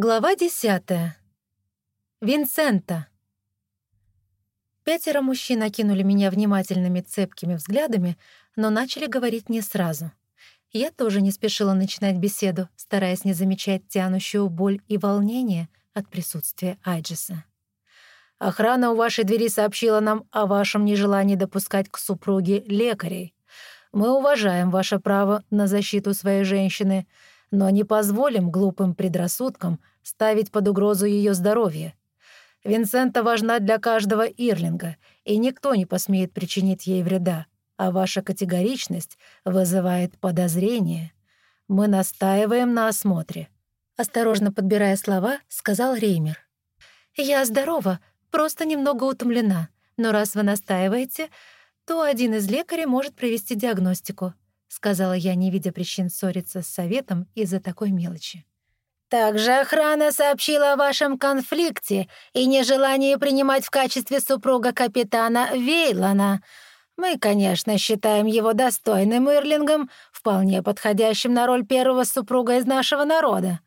Глава десятая. Винсента. Пятеро мужчин окинули меня внимательными цепкими взглядами, но начали говорить не сразу. Я тоже не спешила начинать беседу, стараясь не замечать тянущую боль и волнение от присутствия Айджиса. «Охрана у вашей двери сообщила нам о вашем нежелании допускать к супруге лекарей. Мы уважаем ваше право на защиту своей женщины», но не позволим глупым предрассудкам ставить под угрозу ее здоровье. Винсента важна для каждого Ирлинга, и никто не посмеет причинить ей вреда, а ваша категоричность вызывает подозрение. Мы настаиваем на осмотре». Осторожно подбирая слова, сказал Реймер. «Я здорова, просто немного утомлена, но раз вы настаиваете, то один из лекарей может провести диагностику. — сказала я, не видя причин ссориться с советом из-за такой мелочи. «Также охрана сообщила о вашем конфликте и нежелании принимать в качестве супруга капитана Вейлона. Мы, конечно, считаем его достойным Ирлингом, вполне подходящим на роль первого супруга из нашего народа.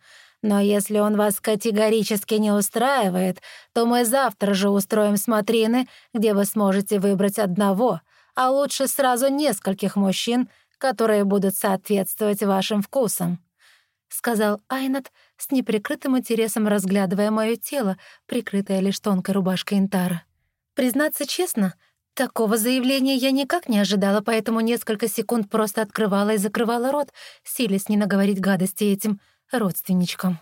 Но если он вас категорически не устраивает, то мы завтра же устроим смотрины, где вы сможете выбрать одного, а лучше сразу нескольких мужчин — которые будут соответствовать вашим вкусам», — сказал Айнат с неприкрытым интересом, разглядывая мое тело, прикрытое лишь тонкой рубашкой Интара. Признаться честно, такого заявления я никак не ожидала, поэтому несколько секунд просто открывала и закрывала рот, силясь не наговорить гадости этим родственничкам.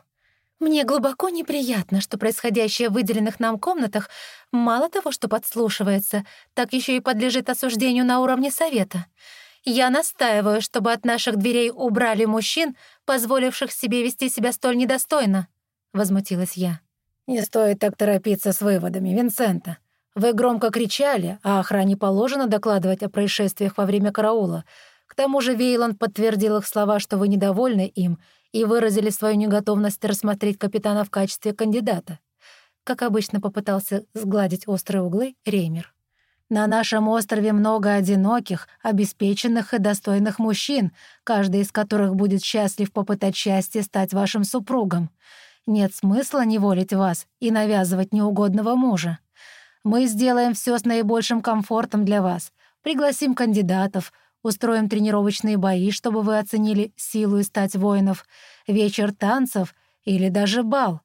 Мне глубоко неприятно, что происходящее в выделенных нам комнатах мало того, что подслушивается, так еще и подлежит осуждению на уровне совета — я настаиваю, чтобы от наших дверей убрали мужчин, позволивших себе вести себя столь недостойно», — возмутилась я. «Не стоит так торопиться с выводами, Винсента. Вы громко кричали, а охране положено докладывать о происшествиях во время караула. К тому же Вейланд подтвердил их слова, что вы недовольны им, и выразили свою неготовность рассмотреть капитана в качестве кандидата». Как обычно попытался сгладить острые углы Реймер. На нашем острове много одиноких, обеспеченных и достойных мужчин, каждый из которых будет счастлив попытать счастье стать вашим супругом. Нет смысла неволить вас и навязывать неугодного мужа. Мы сделаем все с наибольшим комфортом для вас, пригласим кандидатов, устроим тренировочные бои, чтобы вы оценили силу и стать воинов, вечер танцев или даже бал.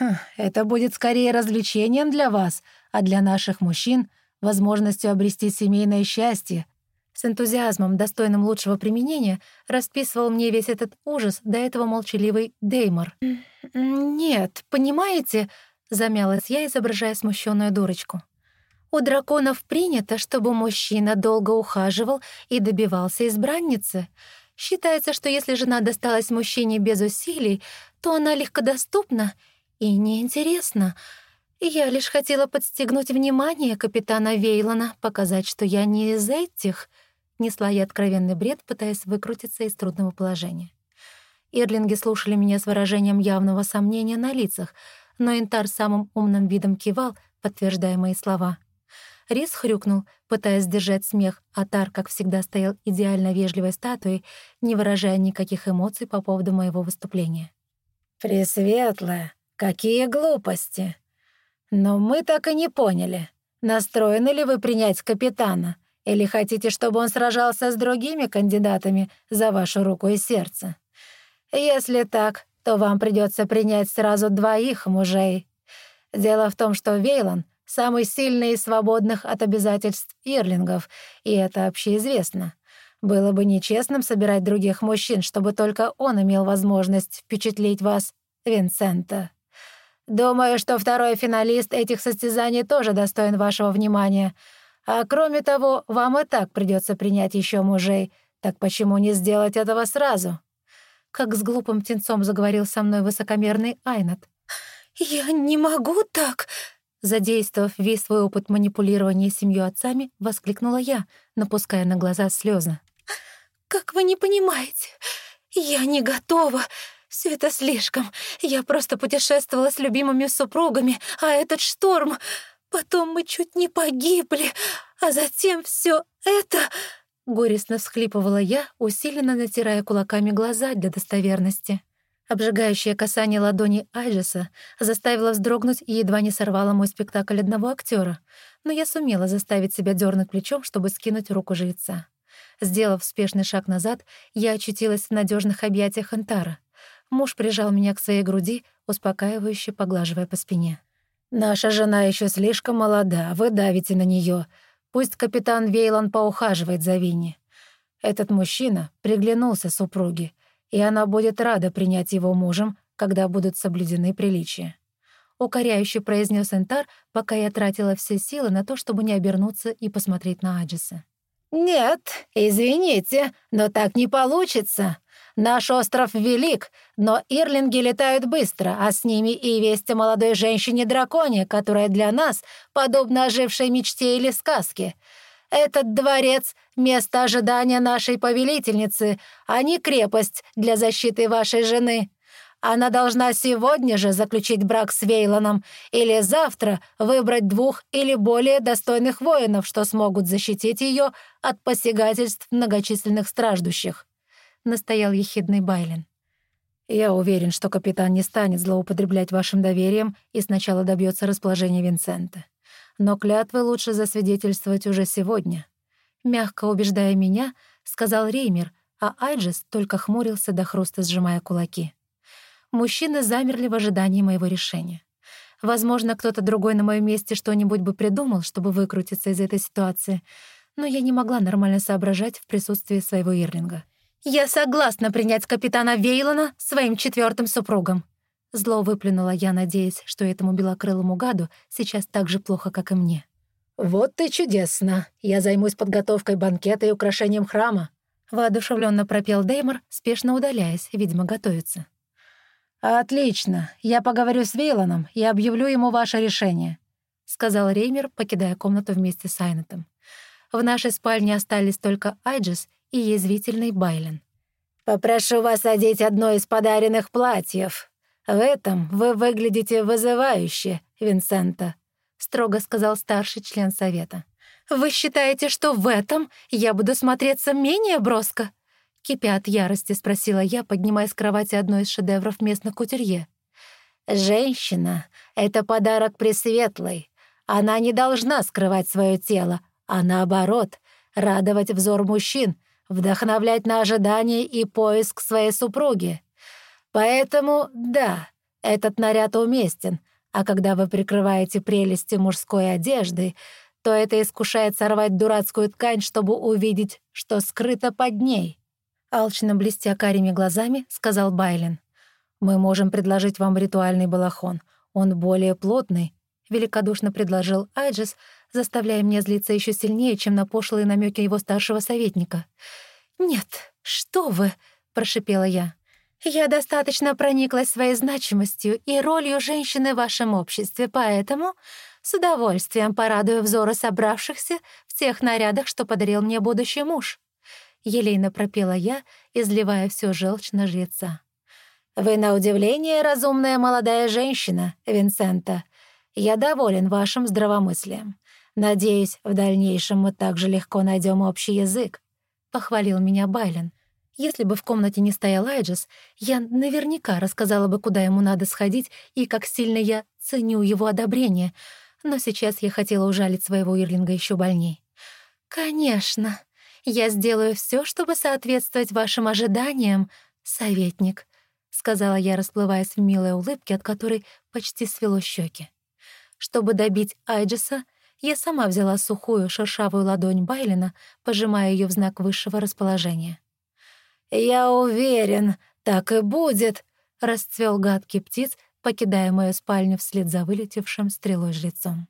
Хм, это будет скорее развлечением для вас, а для наших мужчин — возможностью обрести семейное счастье. С энтузиазмом, достойным лучшего применения, расписывал мне весь этот ужас до этого молчаливый Деймор. «Нет, понимаете...» — замялась я, изображая смущенную дурочку. «У драконов принято, чтобы мужчина долго ухаживал и добивался избранницы. Считается, что если жена досталась мужчине без усилий, то она легкодоступна и неинтересна». Я лишь хотела подстегнуть внимание капитана Вейлона, показать, что я не из этих. Несла я откровенный бред, пытаясь выкрутиться из трудного положения. Ирлинги слушали меня с выражением явного сомнения на лицах, но Интар самым умным видом кивал, подтверждая мои слова. Рис хрюкнул, пытаясь сдержать смех, а Тар, как всегда, стоял идеально вежливой статуей, не выражая никаких эмоций по поводу моего выступления. «Пресветлая, какие глупости!» «Но мы так и не поняли, настроены ли вы принять капитана, или хотите, чтобы он сражался с другими кандидатами за вашу руку и сердце? Если так, то вам придется принять сразу двоих мужей. Дело в том, что Вейлон — самый сильный из свободных от обязательств ирлингов, и это общеизвестно. Было бы нечестным собирать других мужчин, чтобы только он имел возможность впечатлить вас, Винсента. Думаю, что второй финалист этих состязаний тоже достоин вашего внимания. А кроме того, вам и так придется принять еще мужей, так почему не сделать этого сразу?» Как с глупым птенцом заговорил со мной высокомерный Айнат. «Я не могу так!» Задействовав весь свой опыт манипулирования семью отцами, воскликнула я, напуская на глаза слезы. «Как вы не понимаете? Я не готова. Все это слишком. Я просто путешествовала с любимыми супругами, а этот шторм... Потом мы чуть не погибли, а затем все это...» Горестно всхлипывала я, усиленно натирая кулаками глаза для достоверности. Обжигающее касание ладони Айджеса заставило вздрогнуть и едва не сорвало мой спектакль одного актера, но я сумела заставить себя дернуть плечом, чтобы скинуть руку жреца. Сделав спешный шаг назад, я очутилась в надежных объятиях Антара. Муж прижал меня к своей груди, успокаивающе поглаживая по спине. «Наша жена еще слишком молода, вы давите на нее. Пусть капитан Вейлан поухаживает за Винни. Этот мужчина приглянулся супруге, и она будет рада принять его мужем, когда будут соблюдены приличия». Укоряюще произнес Энтар, пока я тратила все силы на то, чтобы не обернуться и посмотреть на Аджиса. «Нет, извините, но так не получится. Наш остров велик, но ирлинги летают быстро, а с ними и весть о молодой женщине-драконе, которая для нас подобна ожившей мечте или сказке. Этот дворец — место ожидания нашей повелительницы, а не крепость для защиты вашей жены. Она должна сегодня же заключить брак с Вейлоном или завтра выбрать двух или более достойных воинов, что смогут защитить ее от посягательств многочисленных страждущих». — настоял ехидный Байлен. «Я уверен, что капитан не станет злоупотреблять вашим доверием и сначала добьется расположения Винсента. Но клятвы лучше засвидетельствовать уже сегодня». Мягко убеждая меня, сказал Реймер, а Айджес только хмурился до хруста, сжимая кулаки. Мужчины замерли в ожидании моего решения. Возможно, кто-то другой на моем месте что-нибудь бы придумал, чтобы выкрутиться из этой ситуации, но я не могла нормально соображать в присутствии своего Ирлинга. «Я согласна принять капитана Вейлона своим четвертым супругом», Зло выплюнула я, надеясь, что этому белокрылому гаду сейчас так же плохо, как и мне. «Вот ты чудесно! Я займусь подготовкой банкета и украшением храма!» Воодушевленно пропел Деймор, спешно удаляясь, видимо, готовится. «Отлично! Я поговорю с Вейлоном и объявлю ему ваше решение», — сказал Реймер, покидая комнату вместе с Айнетом. В нашей спальне остались только Айджис и язвительный Байлен. «Попрошу вас одеть одно из подаренных платьев. В этом вы выглядите вызывающе, Винсента», — строго сказал старший член совета. «Вы считаете, что в этом я буду смотреться менее броско?» Кипя от ярости, спросила я, поднимая с кровати одно из шедевров местных кутюрье. «Женщина — это подарок Пресветлой. Она не должна скрывать свое тело, а наоборот, радовать взор мужчин, вдохновлять на ожидание и поиск своей супруги. Поэтому, да, этот наряд уместен, а когда вы прикрываете прелести мужской одежды, то это искушает сорвать дурацкую ткань, чтобы увидеть, что скрыто под ней. Алчно блестя карими глазами, сказал Байлен. «Мы можем предложить вам ритуальный балахон. Он более плотный», — великодушно предложил Айджис, заставляя меня злиться еще сильнее, чем на пошлые намеки его старшего советника. «Нет, что вы!» — прошипела я. «Я достаточно прониклась своей значимостью и ролью женщины в вашем обществе, поэтому с удовольствием порадую взоры собравшихся в тех нарядах, что подарил мне будущий муж». Елейно пропела я, изливая всю желчь на жреца. «Вы, на удивление, разумная молодая женщина, Винсента. Я доволен вашим здравомыслием. Надеюсь, в дальнейшем мы также легко найдем общий язык», — похвалил меня Байлен. Если бы в комнате не стоял Айджес, я наверняка рассказала бы, куда ему надо сходить и как сильно я ценю его одобрение, но сейчас я хотела ужалить своего Ирлинга еще больней. «Конечно, я сделаю все, чтобы соответствовать вашим ожиданиям, советник», — сказала я, расплываясь в милой улыбке, от которой почти свело щеки. Чтобы добить Айджеса, я сама взяла сухую шершавую ладонь Байлина, пожимая ее в знак высшего расположения. «Я уверен, так и будет», — расцвел гадкий птиц, покидая мою спальню вслед за вылетевшим стрелой жрецом.